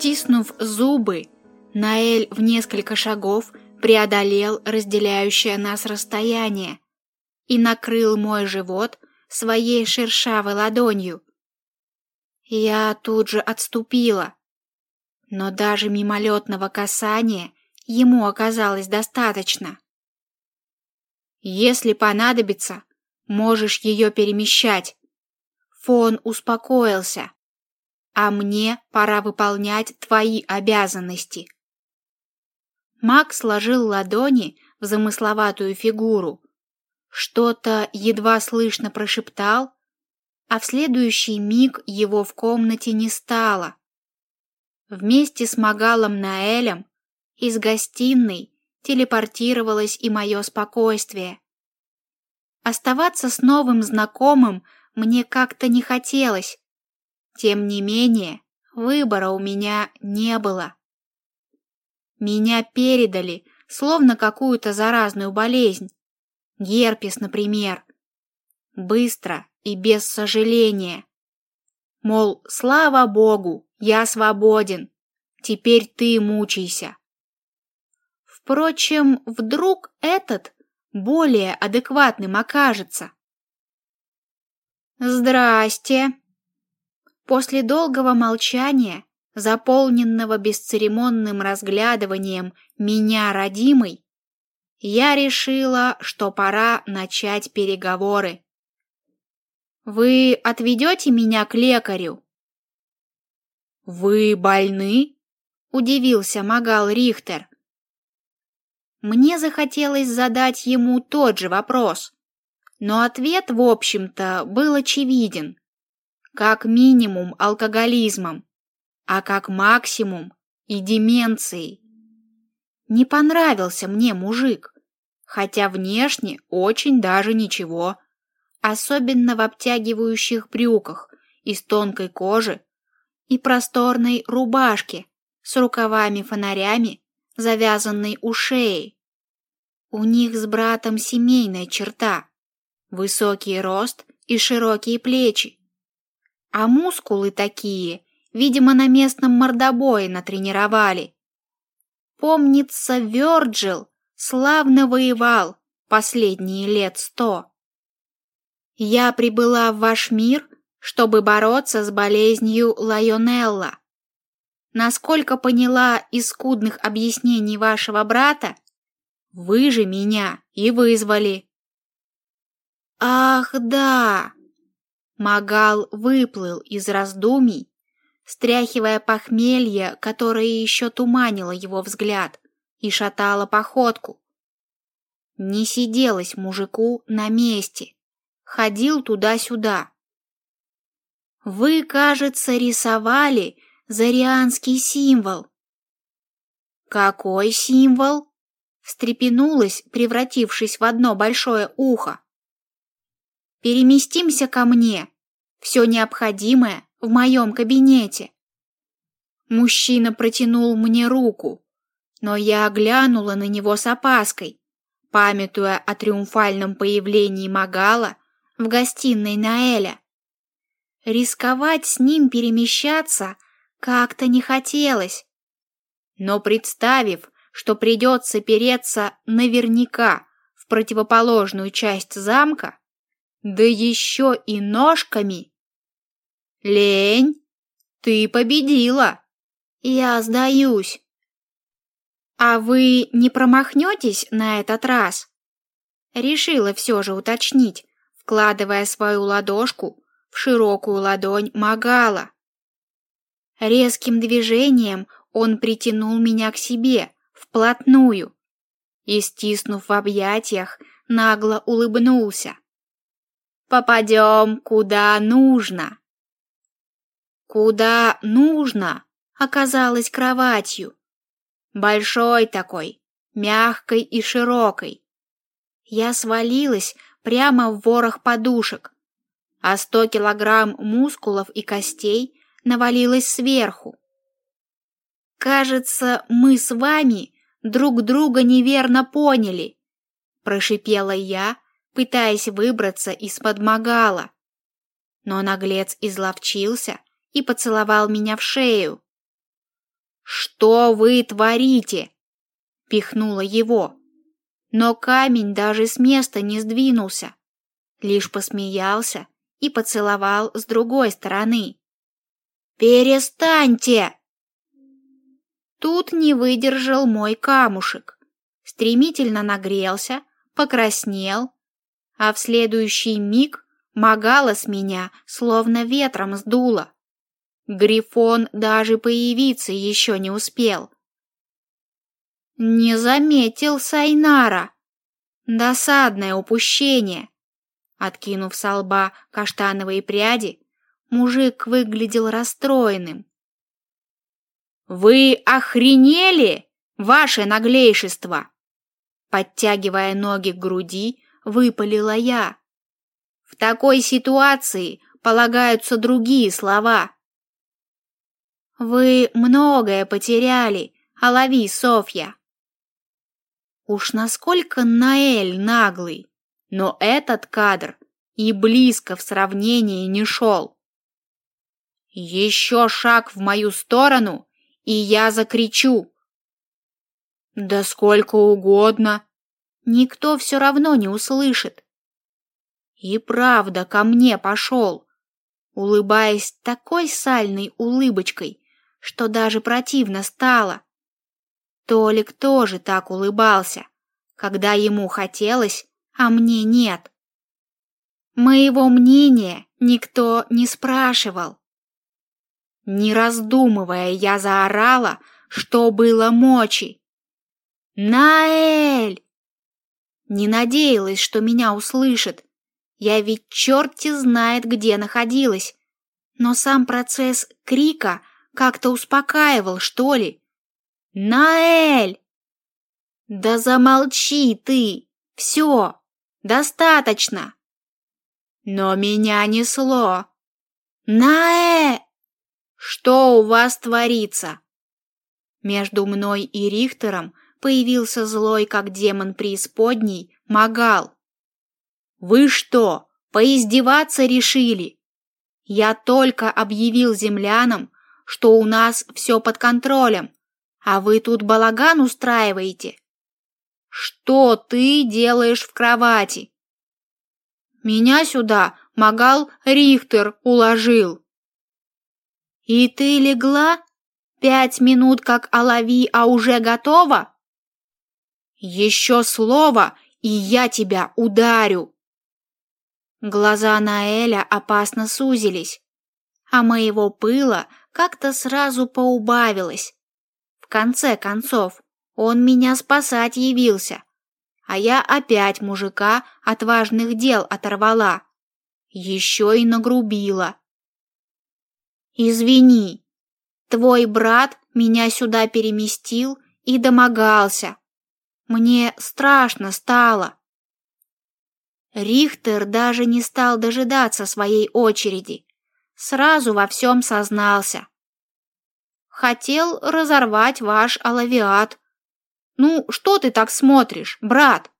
Стиснув зубы, Наэль в несколько шагов преодолел разделяющее нас расстояние и накрыл мой живот своей шершавой ладонью. Я тут же отступила, но даже мимолетного касания ему оказалось достаточно. Если понадобится, можешь ее перемещать. Фон успокоился, а мне пора выполнять твои обязанности. Маг сложил ладони в замысловатую фигуру, что-то едва слышно прошептал, а в следующий миг его в комнате не стало. Вместе с Магалом Наэлем из гостиной телепортировалось и мое спокойствие. Оставаться с новым знакомым мне как-то не хотелось. Тем не менее, выбора у меня не было. Меня передали, словно какую-то заразную болезнь. Герпес, например. Быстро и без сожаления. Мол, слава богу, я свободен. Теперь ты мучайся. Впрочем, вдруг этот более адекватным окажется. Здрасте. После долгого молчания заполненного бесцеремонным разглядыванием меня родимой, я решила, что пора начать переговоры. Вы отведете меня к лекарю? Вы больны? Удивился Магал Рихтер. Мне захотелось задать ему тот же вопрос, но ответ, в общем-то, был очевиден. Как минимум алкоголизмом а как максимум и деменцией. Не понравился мне мужик, хотя внешне очень даже ничего, особенно в обтягивающих брюках из тонкой кожи и просторной рубашке с рукавами-фонарями, завязанной у шеи. У них с братом семейная черта — высокий рост и широкие плечи. А мускулы такие Видимо, на местном мордобое натренировали. Помнится, Вёрджил славно воевал последние лет сто. Я прибыла в ваш мир, чтобы бороться с болезнью Лайонелла. Насколько поняла из скудных объяснений вашего брата, вы же меня и вызвали. Ах, да. Магал выплыл из раздумий стряхивая похмелье, которое еще туманило его взгляд и шатало походку. Не сиделось мужику на месте, ходил туда-сюда. Вы, кажется, рисовали зарианский символ. Какой символ? встрепенулась, превратившись в одно большое ухо. Переместимся ко мне. Все необходимое в моем кабинете. Мужчина протянул мне руку, но я оглянула на него с опаской, памятуя о триумфальном появлении Магала в гостиной Наэля. Рисковать с ним перемещаться как-то не хотелось, но представив, что придется переться наверняка в противоположную часть замка, да еще и ножками, Лень, ты победила. Я сдаюсь. А вы не промахнетесь на этот раз? Решила все же уточнить, вкладывая свою ладошку в широкую ладонь Магала. Резким движением он притянул меня к себе вплотную и, стиснув в объятиях, нагло улыбнулся. Попадем куда нужно. Куда нужно оказалась кроватью. Большой такой, мягкой и широкой. Я свалилась прямо в ворох подушек, а сто килограмм мускулов и костей навалилось сверху. Кажется, мы с вами друг друга неверно поняли, прошипела я, пытаясь выбраться из-под магала. Но наглец изловчился и поцеловал меня в шею. «Что вы творите?» Пихнула его. Но камень даже с места не сдвинулся, лишь посмеялся и поцеловал с другой стороны. «Перестаньте!» Тут не выдержал мой камушек. Стремительно нагрелся, покраснел, а в следующий миг Магала с меня словно ветром сдуло. Грифон даже появиться еще не успел. Не заметил Сайнара. Досадное упущение. Откинув со лба каштановые пряди, мужик выглядел расстроенным. «Вы охренели, ваше наглейшество!» Подтягивая ноги к груди, выпалила я. В такой ситуации полагаются другие слова. Вы многое потеряли, Алави Софья. Уж насколько Наэль наглый, но этот кадр и близко в сравнении не шел. Еще шаг в мою сторону, и я закричу. Да сколько угодно. Никто все равно не услышит. И правда ко мне пошел, улыбаясь такой сальной улыбочкой, что даже противно стало. Толик тоже так улыбался, когда ему хотелось, а мне нет. Моего мнения никто не спрашивал. Не раздумывая, я заорала, что было мочи. «Наэль!» Не надеялась, что меня услышит, я ведь черти знает, где находилась. Но сам процесс крика как-то успокаивал, что ли. «Наэль!» «Да замолчи ты! Все! Достаточно!» Но меня несло. «Наэ! Что у вас творится?» Между мной и Рихтером появился злой, как демон преисподней, Магал. Вы что, поиздеваться решили? Я только объявил землянам, что у нас все под контролем, а вы тут балаган устраиваете. Что ты делаешь в кровати? Меня сюда Магал Рихтер уложил. И ты легла? Пять минут как олови, а уже готова? Еще слово, и я тебя ударю. Глаза Наэля опасно сузились, а моего пыла как-то сразу поубавилось. В конце концов, он меня спасать явился, а я опять мужика от важных дел оторвала. Еще и нагрубила. «Извини, твой брат меня сюда переместил и домогался. Мне страшно стало. Рихтер даже не стал дожидаться своей очереди. Сразу во всем сознался. Хотел разорвать ваш алавиат. Ну, что ты так смотришь, брат?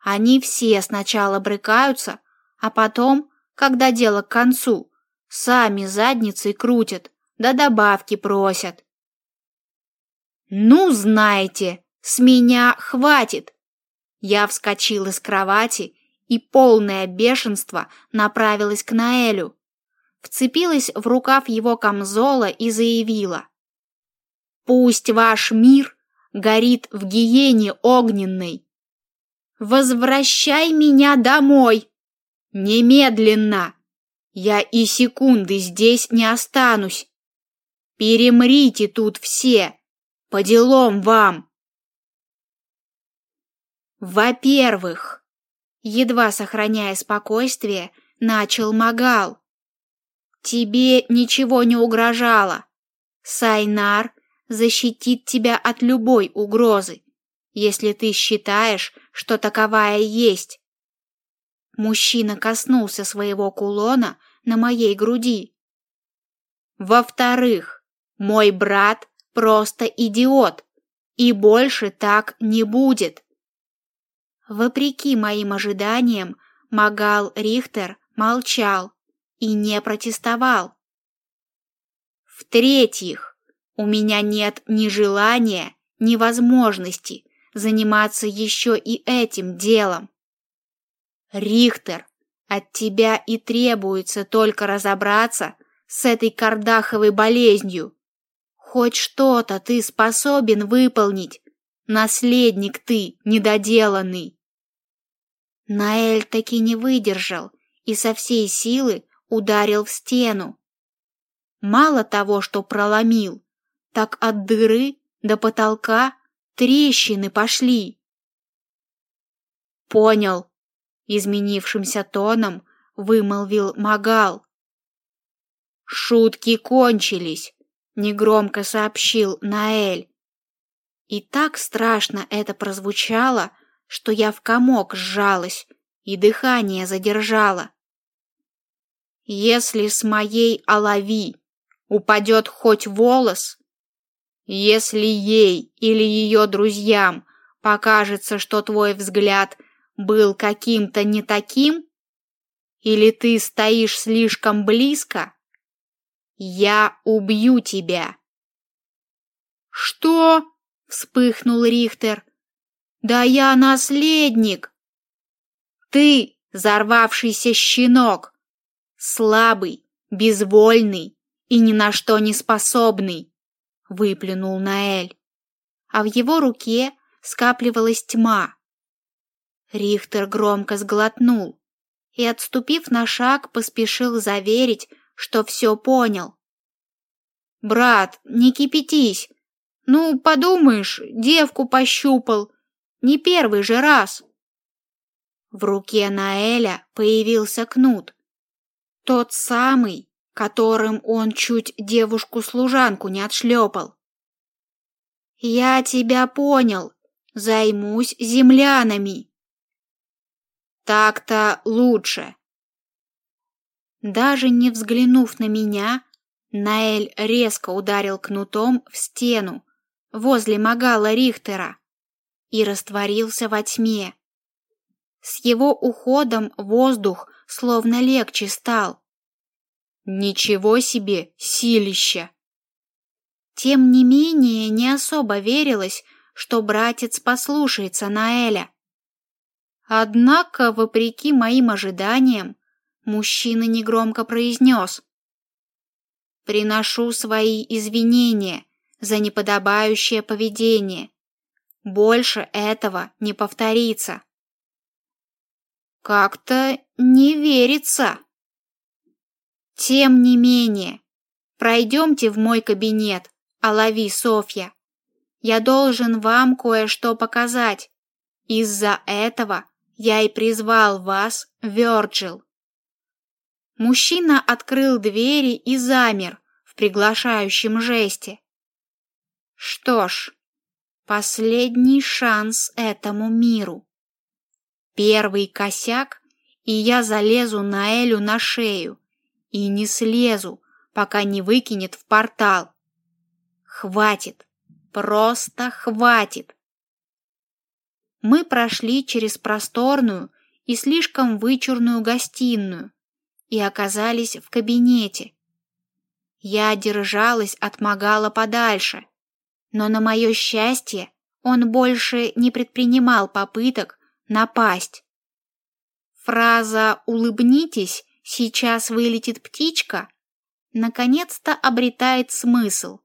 Они все сначала брыкаются, а потом, когда дело к концу, сами задницей крутят, да добавки просят. Ну, знаете, с меня хватит. Я вскочил из кровати и полное бешенство направилась к Наэлю. Вцепилась в рукав его камзола и заявила. «Пусть ваш мир горит в гиене огненной! Возвращай меня домой! Немедленно! Я и секунды здесь не останусь! Перемрите тут все! По делам вам!» Во-первых, едва сохраняя спокойствие, начал Магал. Тебе ничего не угрожало. Сайнар защитит тебя от любой угрозы, если ты считаешь, что таковая есть. Мужчина коснулся своего кулона на моей груди. Во-вторых, мой брат просто идиот, и больше так не будет. Вопреки моим ожиданиям, Магал Рихтер молчал и не протестовал. В-третьих, У меня нет ни желания, ни возможности заниматься еще и этим делом. Рихтер, от тебя и требуется только разобраться с этой кардаховой болезнью. Хоть что-то ты способен выполнить, наследник ты недоделанный. Наэль таки не выдержал и со всей силы ударил в стену. Мало того, что проломил, так от дыры до потолка трещины пошли. Понял, изменившимся тоном вымолвил Магал. Шутки кончились, негромко сообщил Наэль. И так страшно это прозвучало, что я в комок сжалась и дыхание задержала. Если с моей олови упадет хоть волос, если ей или ее друзьям покажется, что твой взгляд был каким-то не таким, или ты стоишь слишком близко, я убью тебя. Что? вспыхнул Рихтер. Да я наследник. Ты взорвавшийся щенок, слабый, безвольный и ни на что не способный выплюнул Наэль. А в его руке скапливалась тьма. Рихтер громко сглотнул и, отступив на шаг, поспешил заверить, что все понял. «Брат, не кипятись! Ну, подумаешь, девку пощупал. Не первый же раз!» В руке Наэля появился кнут. Тот самый, которым он чуть девушку-служанку не отшлепал. «Я тебя понял. Займусь землянами». «Так-то лучше». Даже не взглянув на меня, Наэль резко ударил кнутом в стену возле Магала Рихтера и растворился во тьме. С его уходом воздух словно легче стал. Ничего себе, силища! Тем не менее, не особо верилось, что братец послушается Наэля. Однако, вопреки моим ожиданиям, мужчина негромко произнес «Приношу свои извинения за неподобающее поведение. Больше этого не повторится». «Как-то не верится». Тем не менее, пройдемте в мой кабинет, Алави Софья. Я должен вам кое-что показать. Из-за этого я и призвал вас, Вёрджил. Мужчина открыл двери и замер в приглашающем жесте. Что ж, последний шанс этому миру. Первый косяк, и я залезу на Элю на шею и не слезу, пока не выкинет в портал. Хватит, просто хватит. Мы прошли через просторную и слишком вычурную гостиную и оказались в кабинете. Я держалась от Магала подальше, но на мое счастье он больше не предпринимал попыток напасть. Фраза «улыбнитесь» сейчас вылетит птичка, наконец-то обретает смысл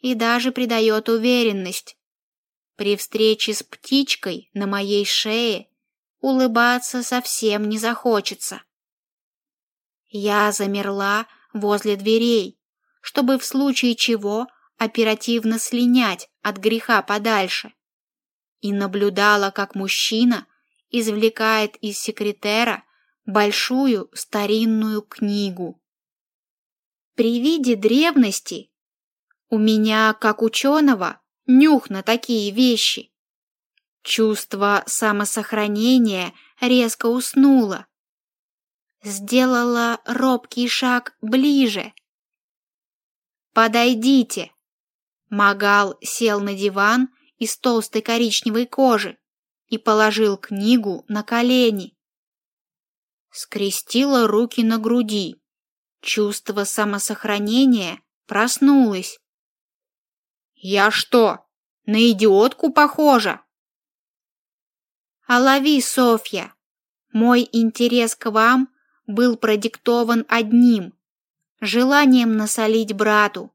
и даже придает уверенность. При встрече с птичкой на моей шее улыбаться совсем не захочется. Я замерла возле дверей, чтобы в случае чего оперативно слинять от греха подальше, и наблюдала, как мужчина извлекает из секретера большую старинную книгу. При виде древности у меня, как ученого, нюх на такие вещи. Чувство самосохранения резко уснуло. Сделала робкий шаг ближе. «Подойдите!» Магал сел на диван из толстой коричневой кожи и положил книгу на колени скрестила руки на груди. Чувство самосохранения проснулось. Я что, на идиотку похожа? А лови, Софья. Мой интерес к вам был продиктован одним – желанием насолить брату.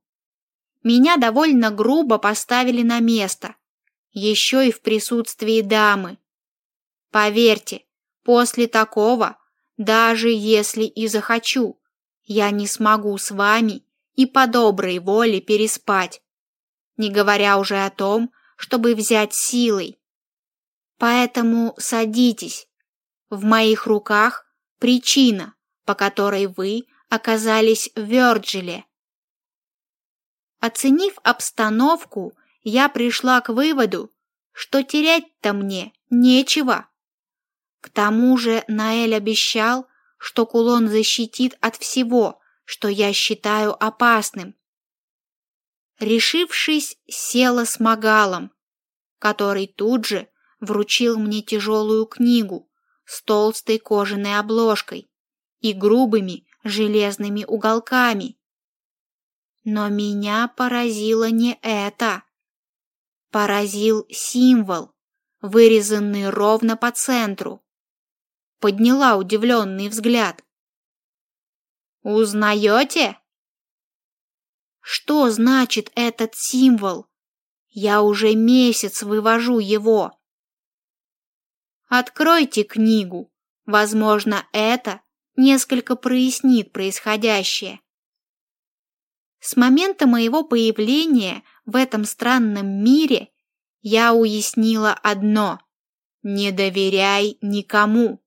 Меня довольно грубо поставили на место, еще и в присутствии дамы. Поверьте, после такого, даже если и захочу, я не смогу с вами и по доброй воле переспать, не говоря уже о том, чтобы взять силой. Поэтому садитесь. В моих руках причина, по которой вы оказались в Вёрджиле. Оценив обстановку, я пришла к выводу, что терять-то мне нечего. К тому же Наэль обещал, что кулон защитит от всего, что я считаю опасным. Решившись, села с Магалом, который тут же вручил мне тяжелую книгу с толстой кожаной обложкой и грубыми железными уголками. Но меня поразило не это. Поразил символ, вырезанный ровно по центру. Подняла удивленный взгляд. «Узнаете?» «Что значит этот символ? Я уже месяц вывожу его». Откройте книгу. Возможно, это несколько прояснит происходящее. С момента моего появления в этом странном мире я уяснила одно – не доверяй никому.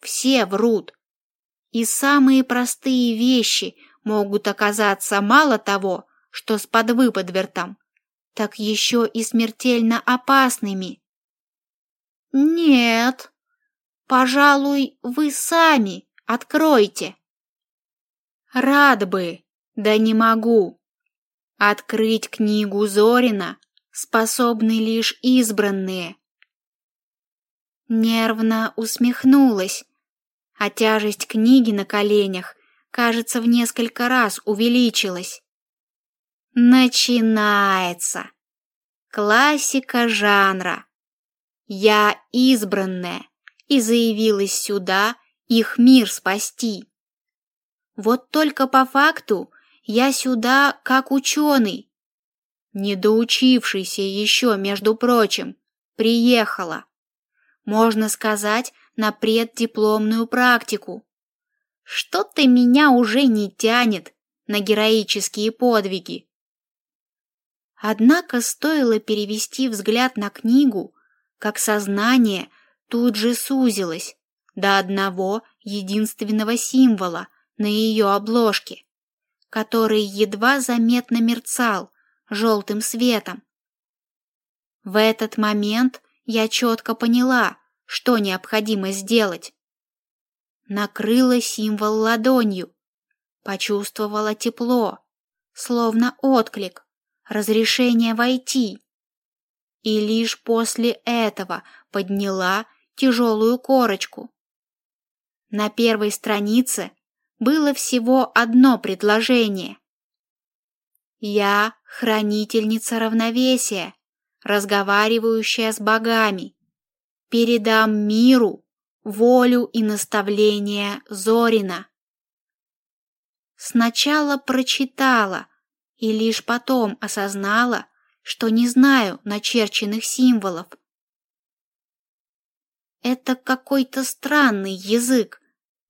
Все врут. И самые простые вещи могут оказаться мало того, что с подвыподвертом, так еще и смертельно опасными. Нет, пожалуй, вы сами откройте. Рад бы, да не могу. Открыть книгу Зорина способны лишь избранные. Нервно усмехнулась, а тяжесть книги на коленях, кажется, в несколько раз увеличилась. Начинается. Классика жанра. Я избранная и заявилась сюда их мир спасти. Вот только по факту я сюда как ученый, не доучившийся еще, между прочим, приехала. Можно сказать, на преддипломную практику. Что-то меня уже не тянет на героические подвиги. Однако стоило перевести взгляд на книгу, как сознание тут же сузилось до одного единственного символа на ее обложке который едва заметно мерцал желтым светом. В этот момент я четко поняла, что необходимо сделать. Накрыла символ ладонью, почувствовала тепло, словно отклик, разрешение войти. И лишь после этого подняла тяжелую корочку. На первой странице было всего одно предложение. Я хранительница равновесия, разговаривающая с богами. Передам миру волю и наставления Зорина. Сначала прочитала и лишь потом осознала, что не знаю начерченных символов. Это какой-то странный язык,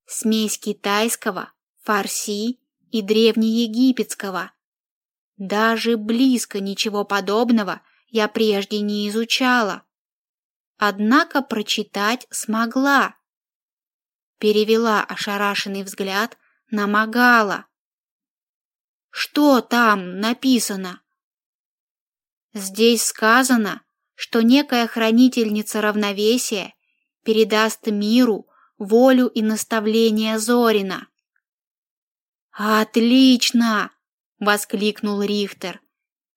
смесь китайского, фарси и древнеегипетского. Даже близко ничего подобного я прежде не изучала. Однако прочитать смогла. Перевела ошарашенный взгляд на Магала. Что там написано? Здесь сказано, что некая хранительница равновесия передаст миру волю и наставления Зорина. «Отлично!» — воскликнул Рихтер,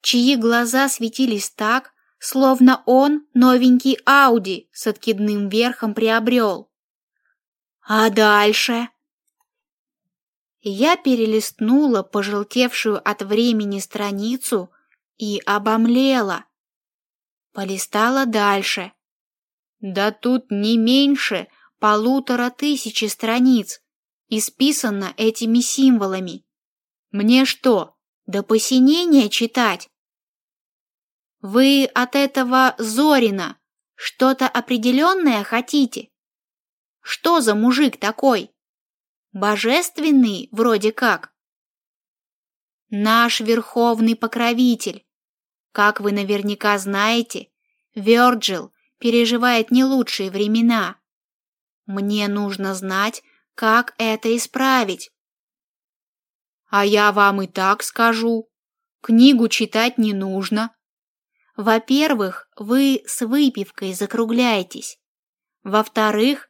чьи глаза светились так, словно он новенький Ауди с откидным верхом приобрел. «А дальше?» Я перелистнула пожелтевшую от времени страницу и обомлела. Полистала дальше. Да тут не меньше полутора тысячи страниц, исписано этими символами. Мне что, до посинения читать? Вы от этого Зорина что-то определенное хотите? Что за мужик такой? Божественный вроде как. Наш верховный покровитель. Как вы наверняка знаете, Вёрджил переживает не лучшие времена. Мне нужно знать, как это исправить. А я вам и так скажу. Книгу читать не нужно. Во-первых, вы с выпивкой закругляетесь. Во-вторых,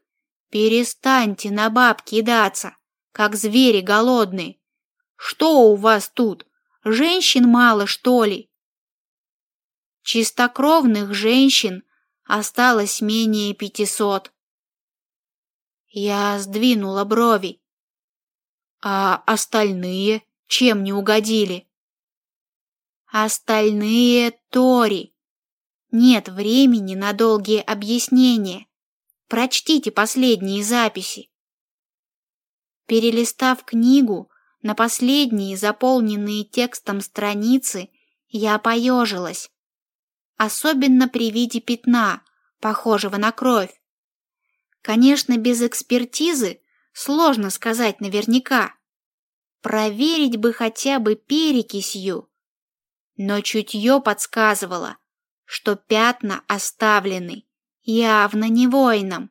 перестаньте на баб кидаться, как звери голодные. Что у вас тут? Женщин мало, что ли? Чистокровных женщин осталось менее пятисот. Я сдвинула брови. А остальные чем не угодили? Остальные Тори. Нет времени на долгие объяснения. Прочтите последние записи. Перелистав книгу, на последние заполненные текстом страницы я поежилась. Особенно при виде пятна, похожего на кровь. Конечно, без экспертизы сложно сказать наверняка. Проверить бы хотя бы перекисью. Но чутье подсказывало, что пятна оставлены явно не воином.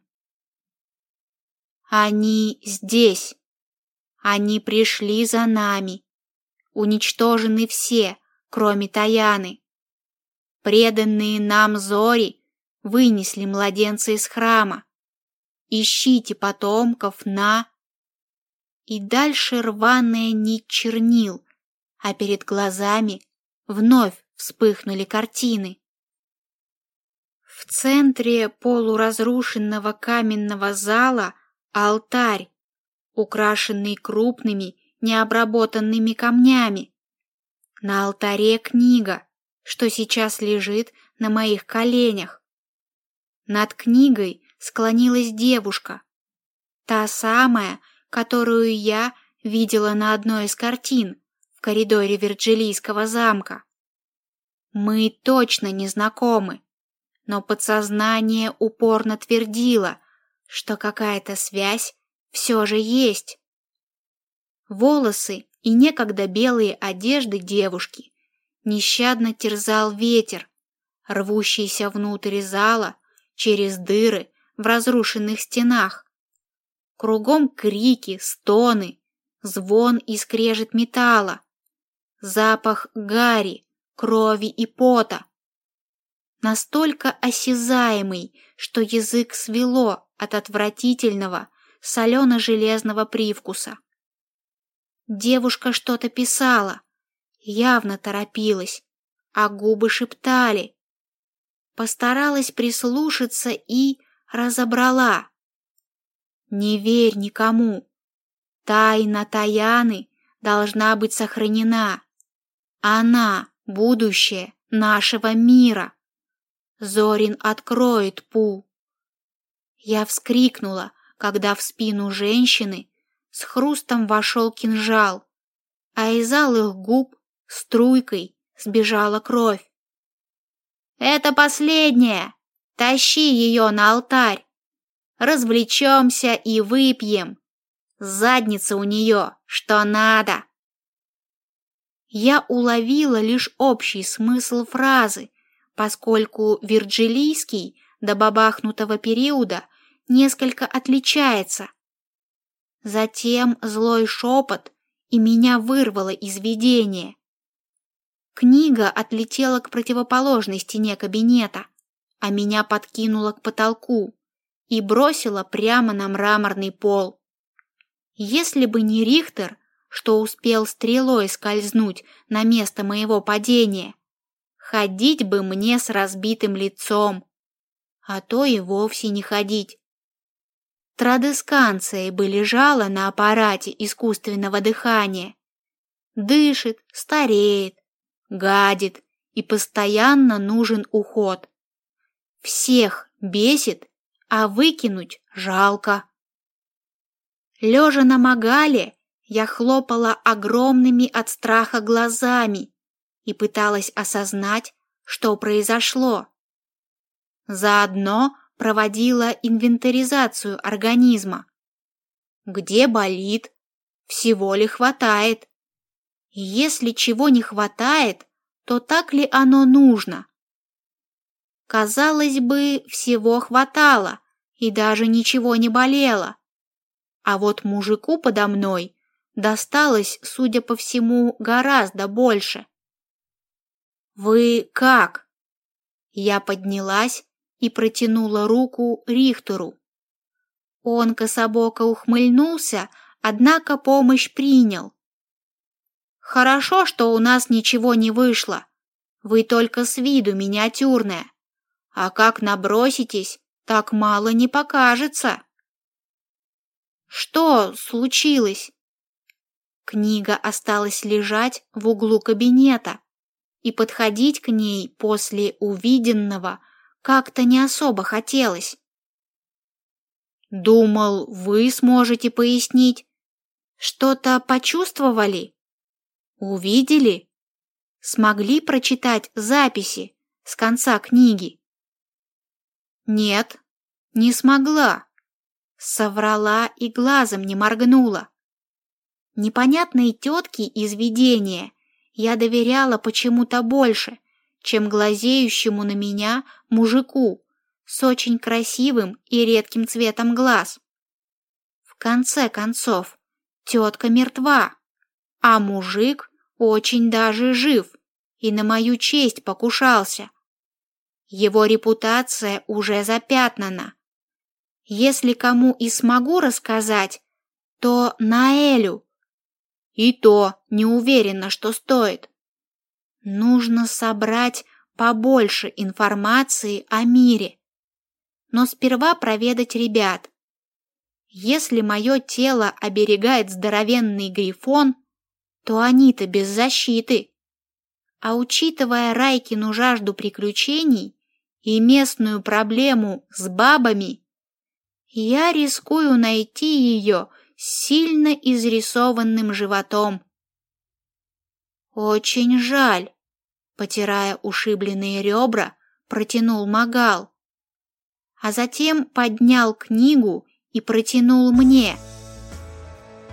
Они здесь. Они пришли за нами. Уничтожены все, кроме Таяны. Преданные нам зори вынесли младенца из храма. Ищите потомков на... И дальше рваная нить чернил, а перед глазами вновь вспыхнули картины. В центре полуразрушенного каменного зала алтарь украшенный крупными необработанными камнями. На алтаре книга, что сейчас лежит на моих коленях. Над книгой склонилась девушка, та самая, которую я видела на одной из картин в коридоре Вирджилийского замка. Мы точно не знакомы, но подсознание упорно твердило, что какая-то связь все же есть. Волосы и некогда белые одежды девушки нещадно терзал ветер, рвущийся внутрь зала через дыры в разрушенных стенах. Кругом крики, стоны, звон и скрежет металла, запах гари, крови и пота. Настолько осязаемый, что язык свело от отвратительного, солено-железного привкуса. Девушка что-то писала, явно торопилась, а губы шептали. Постаралась прислушаться и разобрала. Не верь никому. Тайна Таяны должна быть сохранена. Она — будущее нашего мира. Зорин откроет Пу. Я вскрикнула, когда в спину женщины с хрустом вошел кинжал, а из алых губ струйкой сбежала кровь. «Это последняя! Тащи ее на алтарь! Развлечемся и выпьем! Задница у нее, что надо!» Я уловила лишь общий смысл фразы, поскольку Вирджилийский до бабахнутого периода несколько отличается. Затем злой шепот, и меня вырвало из видения. Книга отлетела к противоположной стене кабинета, а меня подкинула к потолку и бросила прямо на мраморный пол. Если бы не Рихтер, что успел стрелой скользнуть на место моего падения, ходить бы мне с разбитым лицом, а то и вовсе не ходить. Традесканция бы лежала на аппарате искусственного дыхания. Дышит, стареет, гадит и постоянно нужен уход. Всех бесит, а выкинуть жалко. Лежа на магале, я хлопала огромными от страха глазами и пыталась осознать, что произошло. Заодно проводила инвентаризацию организма. Где болит? Всего ли хватает? если чего не хватает, то так ли оно нужно? Казалось бы, всего хватало, и даже ничего не болело. А вот мужику подо мной досталось, судя по всему, гораздо больше. «Вы как?» Я поднялась и протянула руку Рихтеру. Он кособоко ухмыльнулся, однако помощь принял. «Хорошо, что у нас ничего не вышло. Вы только с виду миниатюрная. А как наброситесь, так мало не покажется». «Что случилось?» Книга осталась лежать в углу кабинета, и подходить к ней после увиденного как-то не особо хотелось. Думал, вы сможете пояснить. Что-то почувствовали? Увидели? Смогли прочитать записи с конца книги? Нет, не смогла. Соврала и глазом не моргнула. Непонятной тетке из видения я доверяла почему-то больше, чем глазеющему на меня мужику с очень красивым и редким цветом глаз. В конце концов, тетка мертва, а мужик очень даже жив и на мою честь покушался. Его репутация уже запятнана. Если кому и смогу рассказать, то Наэлю, и то не уверена, что стоит. Нужно собрать побольше информации о мире. Но сперва проведать ребят. Если мое тело оберегает здоровенный грифон, то они-то без защиты. А учитывая Райкину жажду приключений и местную проблему с бабами, я рискую найти ее сильно изрисованным животом. Очень жаль, потирая ушибленные ребра, протянул Магал, а затем поднял книгу и протянул мне.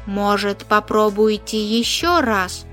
Может, попробуйте еще раз?